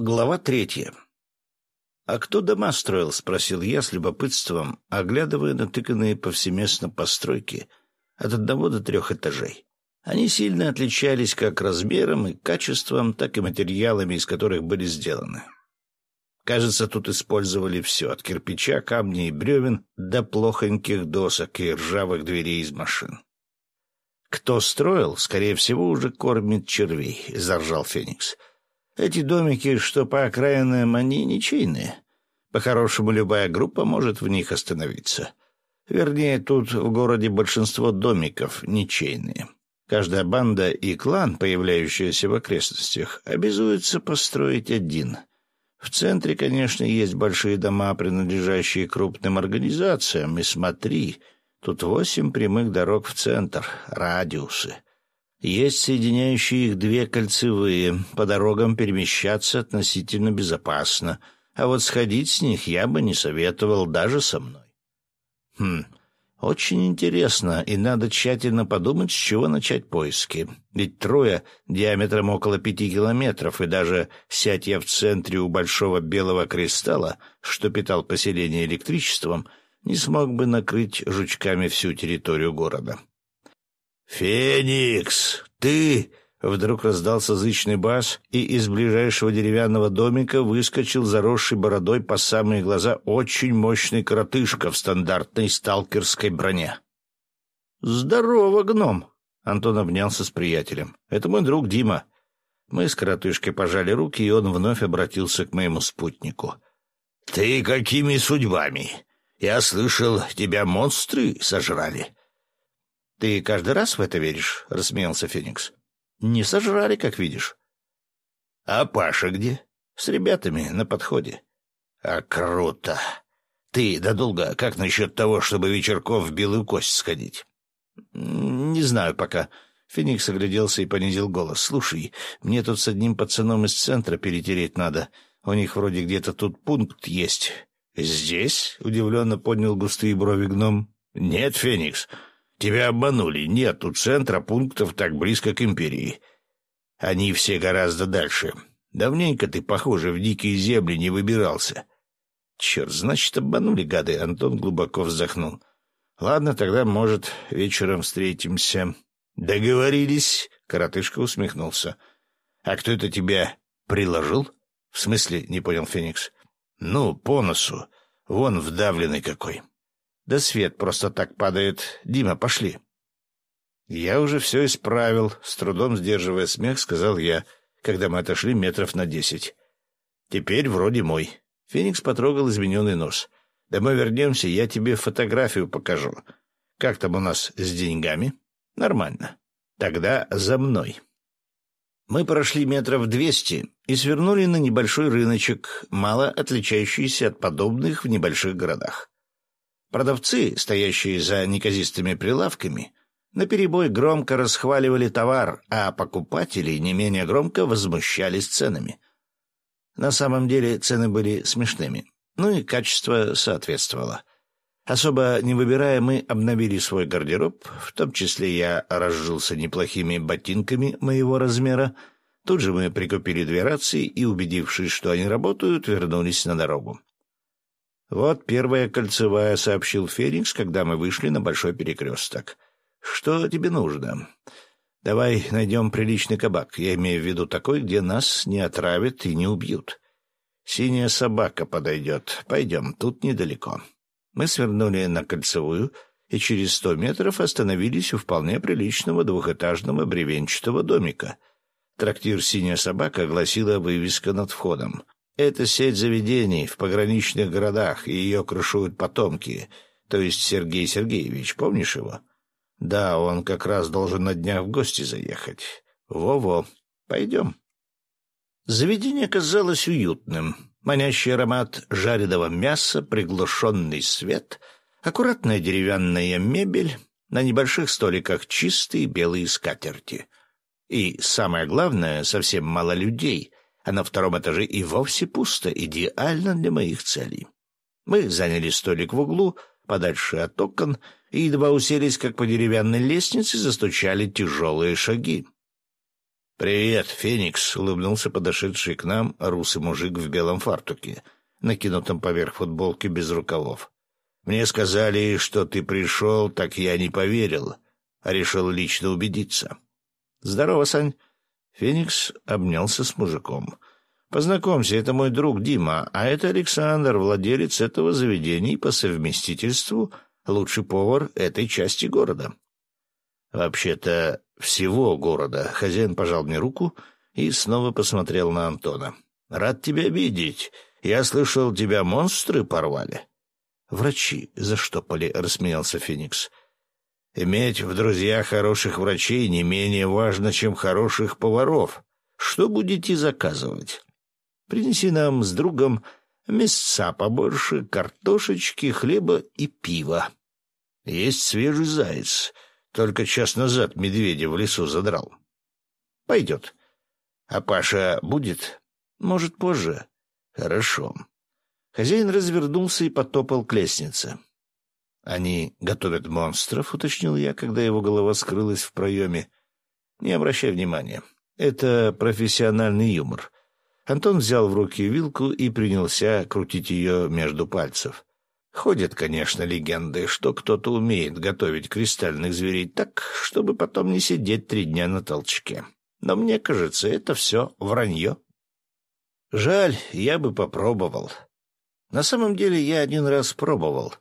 Глава третья. «А кто дома строил?» — спросил я с любопытством, оглядывая натыканные повсеместно постройки от одного до трех этажей. Они сильно отличались как размером и качеством, так и материалами, из которых были сделаны. Кажется, тут использовали все, от кирпича, камня и бревен до плохоньких досок и ржавых дверей из машин. «Кто строил, скорее всего, уже кормит червей», — заржал Феникс. — эти домики, что по окраинам, они ничейные. По-хорошему, любая группа может в них остановиться. Вернее, тут в городе большинство домиков ничейные. Каждая банда и клан, появляющиеся в окрестностях, обязуются построить один. В центре, конечно, есть большие дома, принадлежащие крупным организациям, и смотри, тут восемь прямых дорог в центр, радиусы. Есть соединяющие их две кольцевые. По дорогам перемещаться относительно безопасно. А вот сходить с них я бы не советовал даже со мной. Хм, очень интересно, и надо тщательно подумать, с чего начать поиски. Ведь трое диаметром около пяти километров, и даже сядь я в центре у большого белого кристалла, что питал поселение электричеством, не смог бы накрыть жучками всю территорию города. «Феникс, ты!» Вдруг раздался зычный бас, и из ближайшего деревянного домика выскочил заросший бородой по самые глаза очень мощный коротышка в стандартной сталкерской броне. «Здорово, гном!» — Антон обнялся с приятелем. «Это мой друг Дима». Мы с коротышкой пожали руки, и он вновь обратился к моему спутнику. «Ты какими судьбами? Я слышал, тебя монстры сожрали. «Ты каждый раз в это веришь?» — рассмеялся Феникс. «Не сожрали, как видишь». «А Паша где?» «С ребятами на подходе». «А круто! Ты, да долго, как насчет того, чтобы вечерком в Белую Кость сходить?» «Не знаю пока». Феникс огляделся и понизил голос. «Слушай, мне тут с одним пацаном из центра перетереть надо. У них вроде где-то тут пункт есть». «Здесь?» — удивленно поднял густые брови гном. «Нет, Феникс, Тебя обманули. Нет у центра пунктов так близко к империи. Они все гораздо дальше. Давненько ты, похоже, в дикие земли не выбирался. Черт, значит, обманули гады. Антон глубоко вздохнул. Ладно, тогда, может, вечером встретимся. Договорились. Коротышка усмехнулся. А кто это тебя приложил? В смысле, не понял Феникс. Ну, по носу. Вон вдавленный какой. Да свет просто так падает. Дима, пошли. Я уже все исправил, с трудом сдерживая смех, сказал я, когда мы отошли метров на десять. Теперь вроде мой. Феникс потрогал измененный нос. Домой вернемся, я тебе фотографию покажу. Как там у нас с деньгами? Нормально. Тогда за мной. Мы прошли метров двести и свернули на небольшой рыночек, мало отличающийся от подобных в небольших городах. Продавцы, стоящие за неказистыми прилавками, наперебой громко расхваливали товар, а покупатели не менее громко возмущались ценами. На самом деле цены были смешными, ну и качество соответствовало. Особо не выбирая, мы обновили свой гардероб, в том числе я разжился неплохими ботинками моего размера. Тут же мы прикупили две рации и, убедившись, что они работают, вернулись на дорогу. «Вот первая кольцевая», — сообщил Феникс, когда мы вышли на большой перекресток. «Что тебе нужно?» «Давай найдем приличный кабак. Я имею в виду такой, где нас не отравят и не убьют. Синяя собака подойдет. Пойдем, тут недалеко». Мы свернули на кольцевую и через сто метров остановились у вполне приличного двухэтажного бревенчатого домика. Трактир «Синяя собака» гласила вывеска над входом — это сеть заведений в пограничных городах, и ее крышуют потомки, то есть Сергей Сергеевич, помнишь его? Да, он как раз должен на днях в гости заехать. Во-во, пойдем. Заведение казалось уютным. Манящий аромат жареного мяса, приглушенный свет, аккуратная деревянная мебель, на небольших столиках чистые белые скатерти. И, самое главное, совсем мало людей — а на втором этаже и вовсе пусто, идеально для моих целей. Мы заняли столик в углу, подальше от окон, и едва уселись, как по деревянной лестнице застучали тяжелые шаги. «Привет, Феникс!» — улыбнулся подошедший к нам русый мужик в белом фартуке, накинутом поверх футболки без рукавов. «Мне сказали, что ты пришел, так я не поверил, а решил лично убедиться». «Здорово, Сань!» Феникс обнялся с мужиком. «Познакомься, это мой друг Дима, а это Александр, владелец этого заведения и по совместительству лучший повар этой части города». «Вообще-то всего города». Хозяин пожал мне руку и снова посмотрел на Антона. «Рад тебя видеть. Я слышал, тебя монстры порвали». «Врачи заштопали», — рассмеялся Феникс. «Иметь в друзьях хороших врачей не менее важно, чем хороших поваров. Что будете заказывать? Принеси нам с другом мясца побольше, картошечки, хлеба и пива. Есть свежий заяц». Только час назад медведя в лесу задрал. Пойдет. А Паша будет? Может, позже. Хорошо. Хозяин развернулся и потопал к лестнице. «Они готовят монстров», — уточнил я, когда его голова скрылась в проеме. «Не обращай внимания. Это профессиональный юмор». Антон взял в руки вилку и принялся крутить ее между пальцев. Ходят, конечно, легенды, что кто-то умеет готовить кристальных зверей так, чтобы потом не сидеть три дня на толчке. Но мне кажется, это все вранье. Жаль, я бы попробовал. На самом деле я один раз пробовал,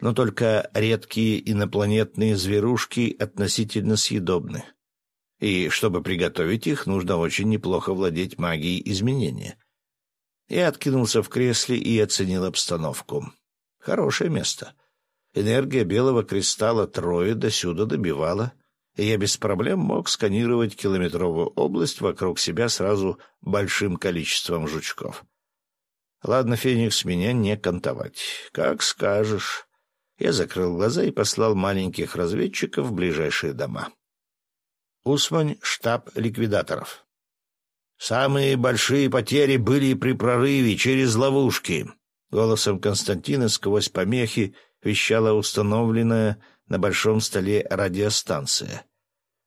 но только редкие инопланетные зверушки относительно съедобны. И чтобы приготовить их, нужно очень неплохо владеть магией изменения. Я откинулся в кресле и оценил обстановку. Хорошее место. Энергия белого кристалла трое до сюда добивала, и я без проблем мог сканировать километровую область вокруг себя сразу большим количеством жучков. Ладно, Феникс, меня не кантовать. Как скажешь. Я закрыл глаза и послал маленьких разведчиков в ближайшие дома. Усмань, штаб ликвидаторов. Самые большие потери были при прорыве через ловушки. Голосом Константина сквозь помехи вещала установленная на большом столе радиостанция.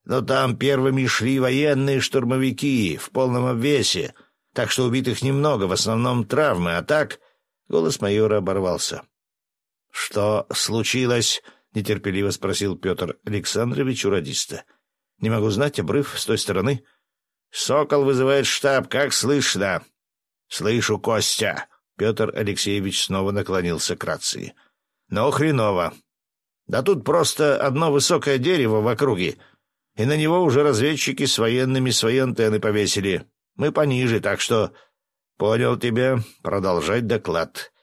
«Но там первыми шли военные штурмовики в полном обвесе, так что убитых немного, в основном травмы, а так...» Голос майора оборвался. «Что случилось?» — нетерпеливо спросил Петр Александрович у радиста. «Не могу знать, обрыв с той стороны». «Сокол вызывает штаб, как слышно?» «Слышу, Костя», Петр Алексеевич снова наклонился к рации. «Но хреново. Да тут просто одно высокое дерево в округе, и на него уже разведчики с военными свои антенны повесили. Мы пониже, так что...» «Понял тебя. Продолжать доклад».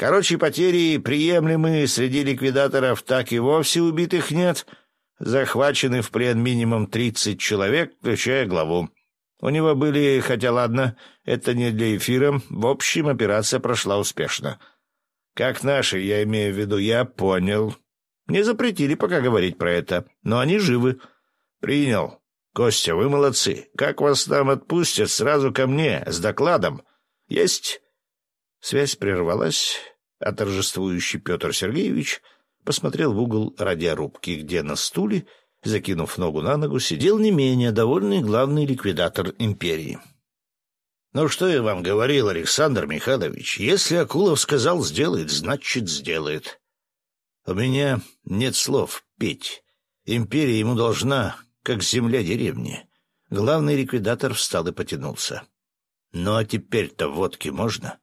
Короче, потери приемлемые, среди ликвидаторов так и вовсе убитых нет. Захвачены в плен минимум тридцать человек, включая главу. У него были, хотя ладно, это не для эфира, в общем, операция прошла успешно. Как наши, я имею в виду, я понял. Не запретили пока говорить про это, но они живы. Принял. Костя, вы молодцы. Как вас там отпустят, сразу ко мне, с докладом. Есть. Связь прервалась, а торжествующий Петр Сергеевич посмотрел в угол радиорубки, где на стуле закинув ногу на ногу, сидел не менее довольный главный ликвидатор империи. «Ну что я вам говорил, Александр Михайлович, если Акулов сказал «сделает», значит «сделает». У меня нет слов петь. Империя ему должна, как земля деревни. Главный ликвидатор встал и потянулся. «Ну а теперь-то водки можно?»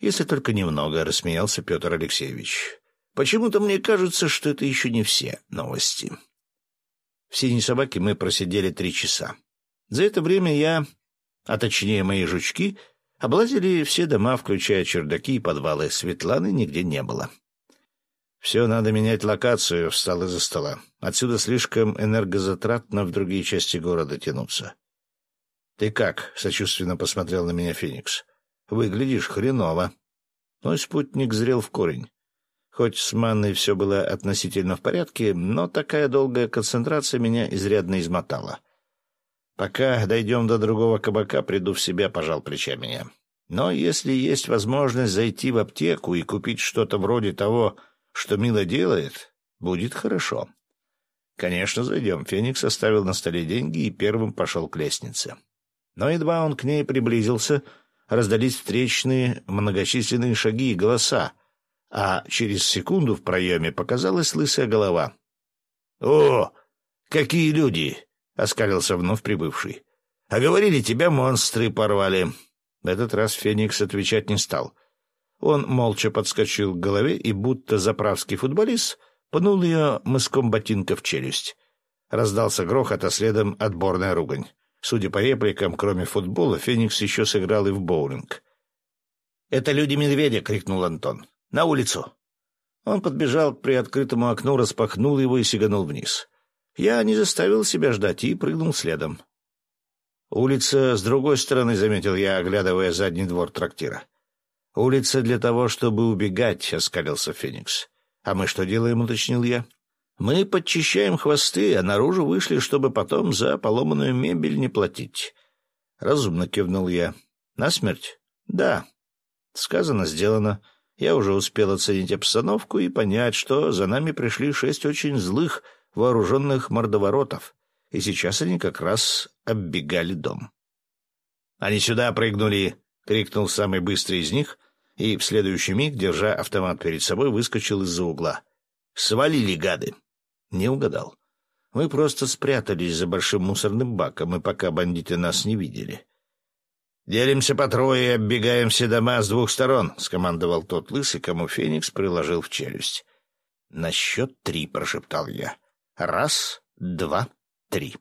«Если только немного», — рассмеялся Петр Алексеевич. «Почему-то мне кажется, что это еще не все новости». В «Синей собаке» мы просидели три часа. За это время я, а точнее мои жучки, облазили все дома, включая чердаки и подвалы. Светланы нигде не было. «Все, надо менять локацию», — встал из-за стола. «Отсюда слишком энергозатратно в другие части города тянуться». «Ты как?» — сочувственно посмотрел на меня Феникс. «Выглядишь хреново». Мой спутник зрел в корень. Хоть с манной все было относительно в порядке, но такая долгая концентрация меня изрядно измотала. Пока дойдем до другого кабака, приду в себя, пожал плечами я. Но если есть возможность зайти в аптеку и купить что-то вроде того, что Мила делает, будет хорошо. «Конечно, зайдем». Феникс оставил на столе деньги и первым пошел к лестнице. Но едва он к ней приблизился, раздались встречные многочисленные шаги и голоса, а через секунду в проеме показалась лысая голова. «О, какие люди!» — оскалился вновь прибывший. «А говорили, тебя монстры порвали». В этот раз Феникс отвечать не стал. Он молча подскочил к голове и, будто заправский футболист, пнул ее мыском ботинка в челюсть. Раздался грохот, а следом отборная ругань. Судя по репликам, кроме футбола, Феникс еще сыграл и в боулинг. «Это люди медведя!» — крикнул Антон. «На улицу!» Он подбежал к приоткрытому окну, распахнул его и сиганул вниз. Я не заставил себя ждать и прыгнул следом. «Улица с другой стороны», — заметил я, оглядывая задний двор трактира. «Улица для того, чтобы убегать», — оскалился Феникс. «А мы что делаем?» — уточнил я. «Мы подчищаем хвосты, а наружу вышли, чтобы потом за поломанную мебель не платить». Разумно кивнул я. «Насмерть?» «Да». Сказано, сделано. Я уже успел оценить обстановку и понять, что за нами пришли шесть очень злых, вооруженных мордоворотов, и сейчас они как раз оббегали дом. «Они сюда прыгнули!» — крикнул самый быстрый из них, и в следующий миг, держа автомат перед собой, выскочил из-за угла. «Свалили, гады!» Не угадал. Мы просто спрятались за большим мусорным баком, и пока бандиты нас не видели. «Делимся по трое и оббегаем все дома с двух сторон», — скомандовал тот лысый, кому Феникс приложил в челюсть. «На счет три», — прошептал я. «Раз, два, три».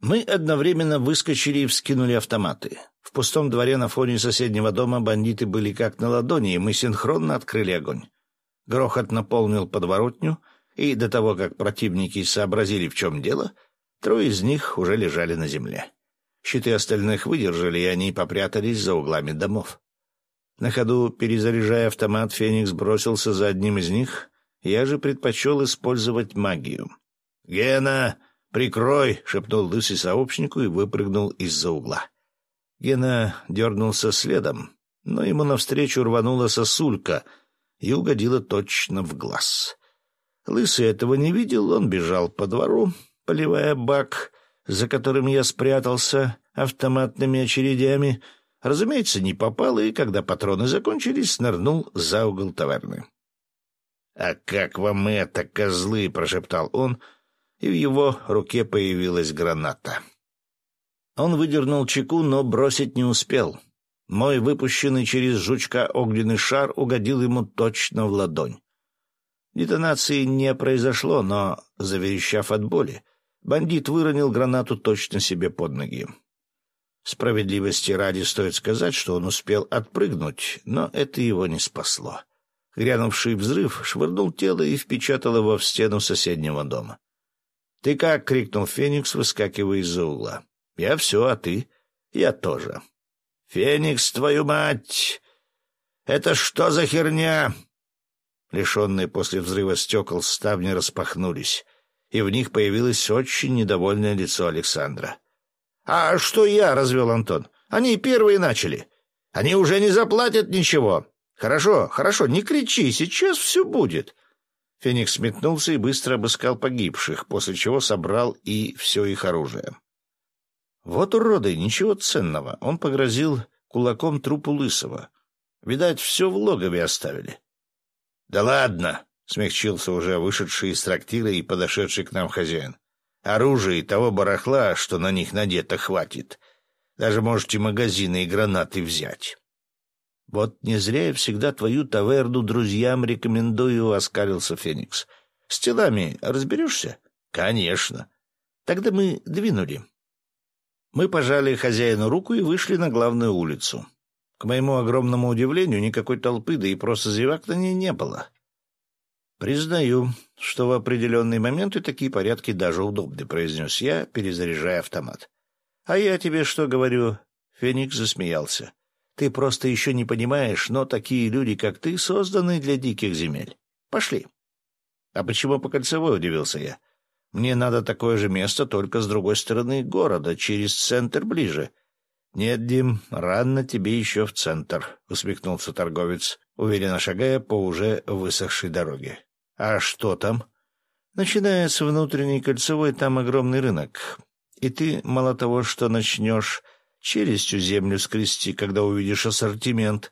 Мы одновременно выскочили и вскинули автоматы. В пустом дворе на фоне соседнего дома бандиты были как на ладони, и мы синхронно открыли огонь. Грохот наполнил подворотню, и до того, как противники сообразили, в чем дело, трое из них уже лежали на земле. Щиты остальных выдержали, и они попрятались за углами домов. На ходу, перезаряжая автомат, Феникс бросился за одним из них. Я же предпочел использовать магию. «Гена, прикрой!» — шепнул лысый сообщнику и выпрыгнул из-за угла. Гена дернулся следом, но ему навстречу рванула сосулька и угодила точно в глаз. Лысый этого не видел, он бежал по двору, поливая бак — за которым я спрятался автоматными очередями, разумеется, не попал и, когда патроны закончились, нырнул за угол таверны. «А как вам это, козлы?» — прошептал он, и в его руке появилась граната. Он выдернул чеку, но бросить не успел. Мой выпущенный через жучка огненный шар угодил ему точно в ладонь. Детонации не произошло, но, заверещав от боли, Бандит выронил гранату точно себе под ноги. Справедливости ради стоит сказать, что он успел отпрыгнуть, но это его не спасло. Грянувший взрыв швырнул тело и впечатал его в стену соседнего дома. «Ты как?» — крикнул Феникс, выскакивая из-за угла. «Я все, а ты?» «Я тоже». «Феникс, твою мать! Это что за херня?» Лишенные после взрыва стекол ставни распахнулись и в них появилось очень недовольное лицо Александра. «А что я?» — развел Антон. «Они первые начали. Они уже не заплатят ничего. Хорошо, хорошо, не кричи, сейчас все будет». Феникс метнулся и быстро обыскал погибших, после чего собрал и все их оружие. «Вот уроды, ничего ценного!» Он погрозил кулаком трупу Лысого. «Видать, все в логове оставили». «Да ладно!» — смягчился уже вышедший из трактира и подошедший к нам хозяин. «Оружие и того барахла, что на них надето, хватит. Даже можете магазины и гранаты взять». «Вот не зря я всегда твою таверну друзьям рекомендую», — оскалился Феникс. «С телами разберешься?» «Конечно». «Тогда мы двинули». Мы пожали хозяину руку и вышли на главную улицу. К моему огромному удивлению, никакой толпы, да и просто зевак на ней не было. «Признаю, что в определенные моменты такие порядки даже удобны», — произнес я, перезаряжая автомат. «А я тебе что говорю?» — Феникс засмеялся. «Ты просто еще не понимаешь, но такие люди, как ты, созданы для диких земель. Пошли». «А почему по кольцевой?» — удивился я. «Мне надо такое же место, только с другой стороны города, через центр ближе». «Нет, Дим, рано тебе еще в центр», — усмехнулся торговец, уверенно шагая по уже высохшей дороге. «А что там?» Начиная с внутренней кольцевой, там огромный рынок. И ты мало того, что начнешь челюстью землю скрести, когда увидишь ассортимент,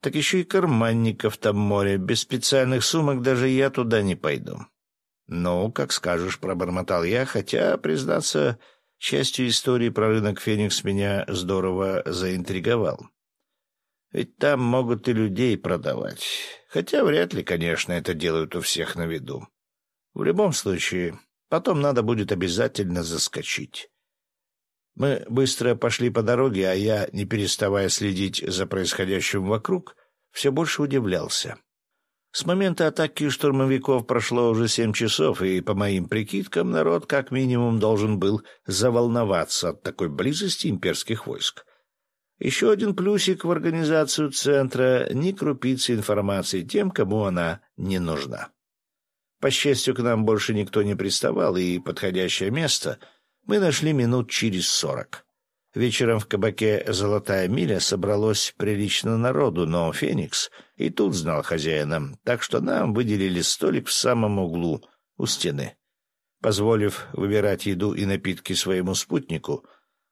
так еще и карманников там море. Без специальных сумок даже я туда не пойду. «Ну, как скажешь», — пробормотал я, хотя, признаться, частью истории про рынок «Феникс» меня здорово заинтриговал. Ведь там могут и людей продавать. Хотя вряд ли, конечно, это делают у всех на виду. В любом случае, потом надо будет обязательно заскочить. Мы быстро пошли по дороге, а я, не переставая следить за происходящим вокруг, все больше удивлялся. С момента атаки штурмовиков прошло уже семь часов, и, по моим прикидкам, народ как минимум должен был заволноваться от такой близости имперских войск. Еще один плюсик в организацию центра — ни крупицы информации тем, кому она не нужна. По счастью, к нам больше никто не приставал, и подходящее место мы нашли минут через сорок. Вечером в кабаке «Золотая миля» собралось прилично народу, но «Феникс» и тут знал хозяина, так что нам выделили столик в самом углу, у стены. Позволив выбирать еду и напитки своему спутнику,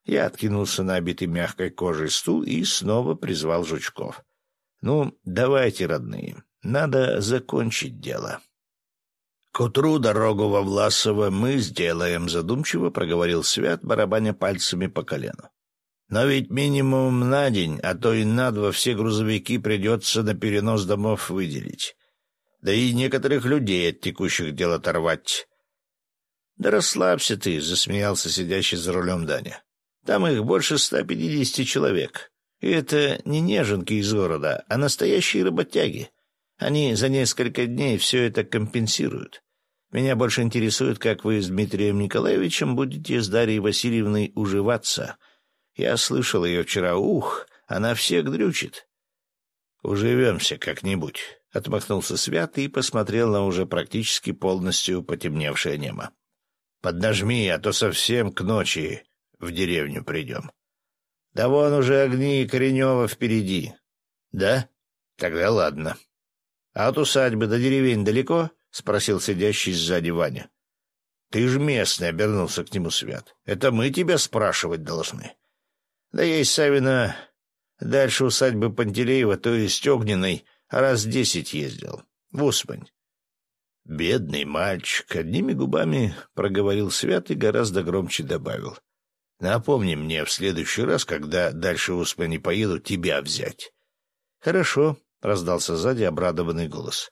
я откинулся на обитый мягкой кожей стул и снова призвал жучков. «Ну, давайте, родные, надо закончить дело». «К утру дорогу во Власово мы сделаем», — задумчиво проговорил Свят, барабаня пальцами по колену. «Но ведь минимум на день, а то и на два все грузовики придется на перенос домов выделить. Да и некоторых людей от текущих дел оторвать». «Да расслабься ты», — засмеялся сидящий за рулем Даня. «Там их больше ста пятидесяти человек. И это не неженки из города, а настоящие работяги». Они за несколько дней все это компенсируют. Меня больше интересует, как вы с Дмитрием Николаевичем будете с Дарьей Васильевной уживаться. Я слышал ее вчера. Ух, она всех дрючит. «Уживемся как-нибудь», — отмахнулся Свят и посмотрел на уже практически полностью потемневшее небо. «Поднажми, а то совсем к ночи в деревню придем». «Да вон уже огни Коренева впереди». «Да? Тогда ладно». «А от усадьбы до деревень далеко?» — спросил сидящий сзади Ваня. «Ты ж местный», — обернулся к нему Свят. «Это мы тебя спрашивать должны». «Да из Савина дальше усадьбы Пантелеева, то есть Огненной, раз десять ездил. В Усмань». «Бедный мальчик», — одними губами проговорил Свят и гораздо громче добавил. «Напомни мне в следующий раз, когда дальше Усмани поеду, тебя взять». «Хорошо», — раздался сзади обрадованный голос.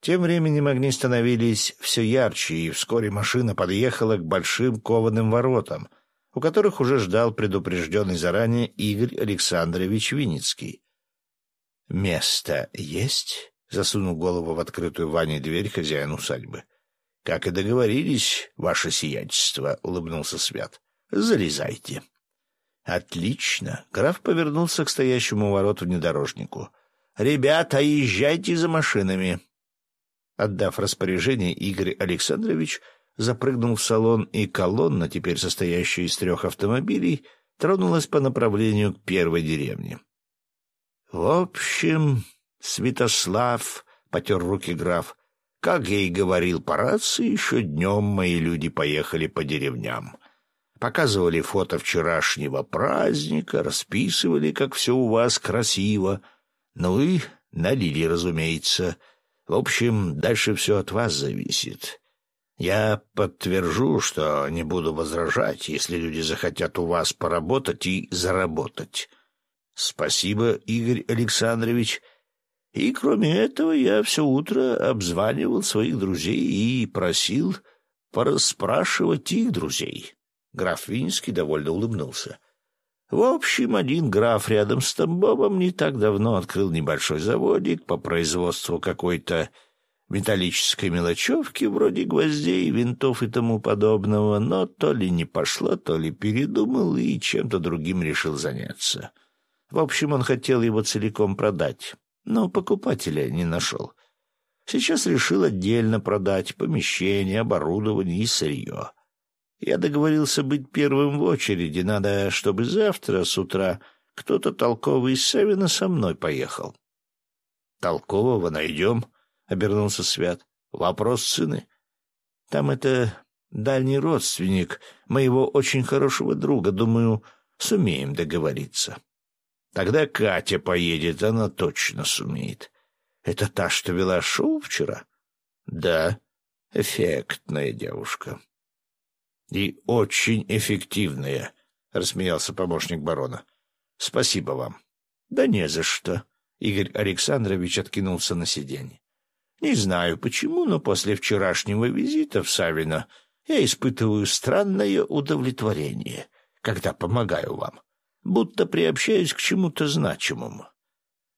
Тем временем огни становились все ярче, и вскоре машина подъехала к большим кованым воротам, у которых уже ждал предупрежденный заранее Игорь Александрович Винницкий. «Место есть?» — засунул голову в открытую Ване дверь хозяин усадьбы. «Как и договорились, ваше сиятельство», — улыбнулся Свят. «Залезайте». «Отлично!» — граф повернулся к стоящему у ворот внедорожнику — «Ребята, езжайте за машинами!» Отдав распоряжение, Игорь Александрович запрыгнул в салон, и колонна, теперь состоящая из трех автомобилей, тронулась по направлению к первой деревне. «В общем, Святослав», — потер руки граф, — «как я и говорил по рации, еще днем мои люди поехали по деревням. Показывали фото вчерашнего праздника, расписывали, как все у вас красиво, ну и налили, разумеется. В общем, дальше все от вас зависит. Я подтвержу, что не буду возражать, если люди захотят у вас поработать и заработать. Спасибо, Игорь Александрович. И кроме этого я все утро обзванивал своих друзей и просил пораспрашивать их друзей. Граф Винский довольно улыбнулся. — в общем, один граф рядом с Тамбовом не так давно открыл небольшой заводик по производству какой-то металлической мелочевки, вроде гвоздей, винтов и тому подобного, но то ли не пошло, то ли передумал и чем-то другим решил заняться. В общем, он хотел его целиком продать, но покупателя не нашел. Сейчас решил отдельно продать помещение, оборудование и сырье. Я договорился быть первым в очереди. Надо, чтобы завтра с утра кто-то толковый из Савина со мной поехал. — Толкового найдем, — обернулся Свят. — Вопрос сыны. Там это дальний родственник моего очень хорошего друга. Думаю, сумеем договориться. Тогда Катя поедет, она точно сумеет. Это та, что вела шоу вчера? Да, эффектная девушка. И очень эффективная, — рассмеялся помощник барона. Спасибо вам. Да не за что. Игорь Александрович откинулся на сиденье. Не знаю почему, но после вчерашнего визита в Савино я испытываю странное удовлетворение, когда помогаю вам, будто приобщаюсь к чему-то значимому.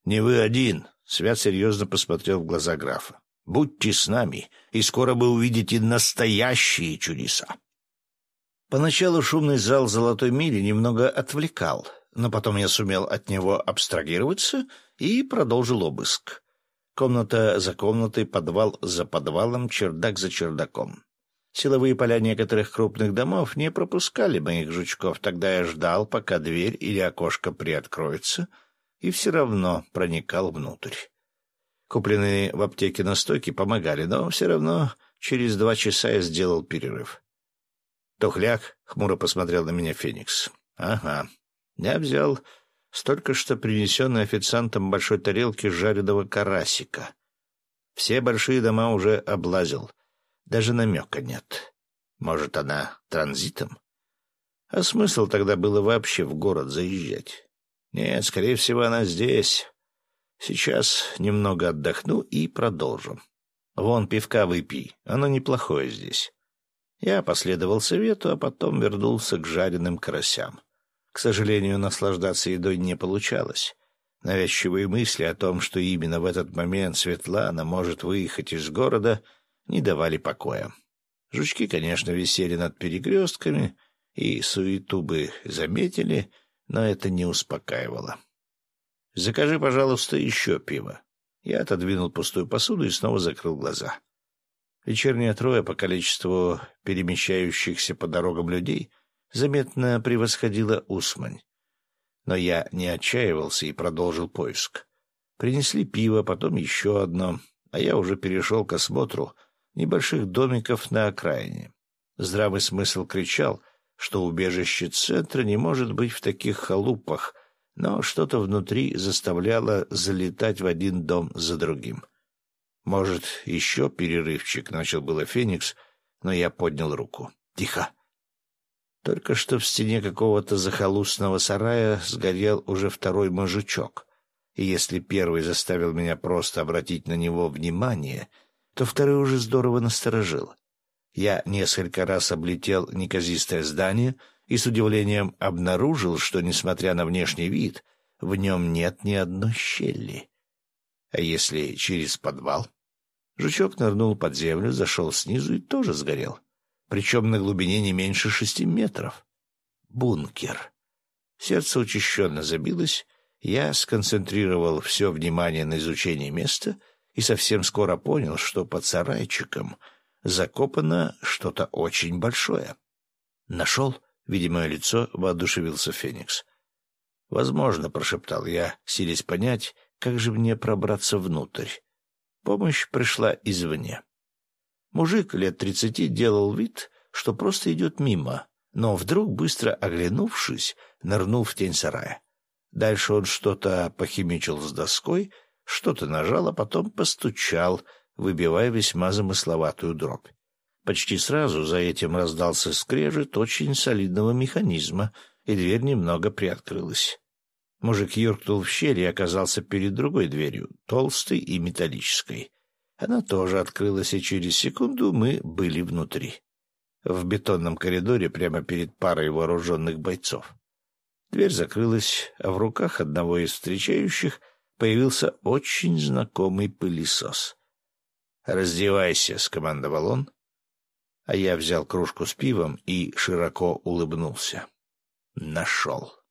Не вы один, Свят серьезно посмотрел в глаза графа. Будьте с нами, и скоро вы увидите настоящие чудеса. Поначалу шумный зал «Золотой мили» немного отвлекал, но потом я сумел от него абстрагироваться и продолжил обыск. Комната за комнатой, подвал за подвалом, чердак за чердаком. Силовые поля некоторых крупных домов не пропускали моих жучков, тогда я ждал, пока дверь или окошко приоткроется, и все равно проникал внутрь. Купленные в аптеке настойки помогали, но все равно через два часа я сделал перерыв. «Тухляк?» — хмуро посмотрел на меня Феникс. «Ага. Я взял с только что принесенной официантом большой тарелки жареного карасика. Все большие дома уже облазил. Даже намека нет. Может, она транзитом? А смысл тогда было вообще в город заезжать? Нет, скорее всего, она здесь. Сейчас немного отдохну и продолжим. Вон, пивка выпей, оно неплохое здесь. Я последовал совету, а потом вернулся к жареным карасям. К сожалению, наслаждаться едой не получалось. Навязчивые мысли о том, что именно в этот момент Светлана может выехать из города, не давали покоя. Жучки, конечно, висели над перекрестками, и суету бы заметили, но это не успокаивало. «Закажи, пожалуйста, еще пиво». Я отодвинул пустую посуду и снова закрыл глаза. Вечерняя троя по количеству перемещающихся по дорогам людей — заметно превосходила Усмань. Но я не отчаивался и продолжил поиск. Принесли пиво, потом еще одно, а я уже перешел к осмотру небольших домиков на окраине. Здравый смысл кричал, что убежище центра не может быть в таких халупах, но что-то внутри заставляло залетать в один дом за другим. «Может, еще перерывчик?» — начал было Феникс, но я поднял руку. «Тихо!» Только что в стене какого-то захолустного сарая сгорел уже второй мужичок. И если первый заставил меня просто обратить на него внимание, то второй уже здорово насторожил. Я несколько раз облетел неказистое здание и с удивлением обнаружил, что, несмотря на внешний вид, в нем нет ни одной щели. А если через подвал? Жучок нырнул под землю, зашел снизу и тоже сгорел причем на глубине не меньше шести метров. Бункер. Сердце учащенно забилось, я сконцентрировал все внимание на изучении места и совсем скоро понял, что под сарайчиком закопано что-то очень большое. Нашел, видимое лицо, воодушевился Феникс. «Возможно», — прошептал я, силясь понять, как же мне пробраться внутрь. Помощь пришла извне. Мужик лет тридцати делал вид, что просто идет мимо, но вдруг, быстро оглянувшись, нырнул в тень сарая. Дальше он что-то похимичил с доской, что-то нажал, а потом постучал, выбивая весьма замысловатую дробь. Почти сразу за этим раздался скрежет очень солидного механизма, и дверь немного приоткрылась. Мужик юркнул в щель и оказался перед другой дверью, толстой и металлической. Она тоже открылась, и через секунду мы были внутри. В бетонном коридоре прямо перед парой вооруженных бойцов. Дверь закрылась, а в руках одного из встречающих появился очень знакомый пылесос. «Раздевайся», — скомандовал он, а я взял кружку с пивом и широко улыбнулся. Нашел.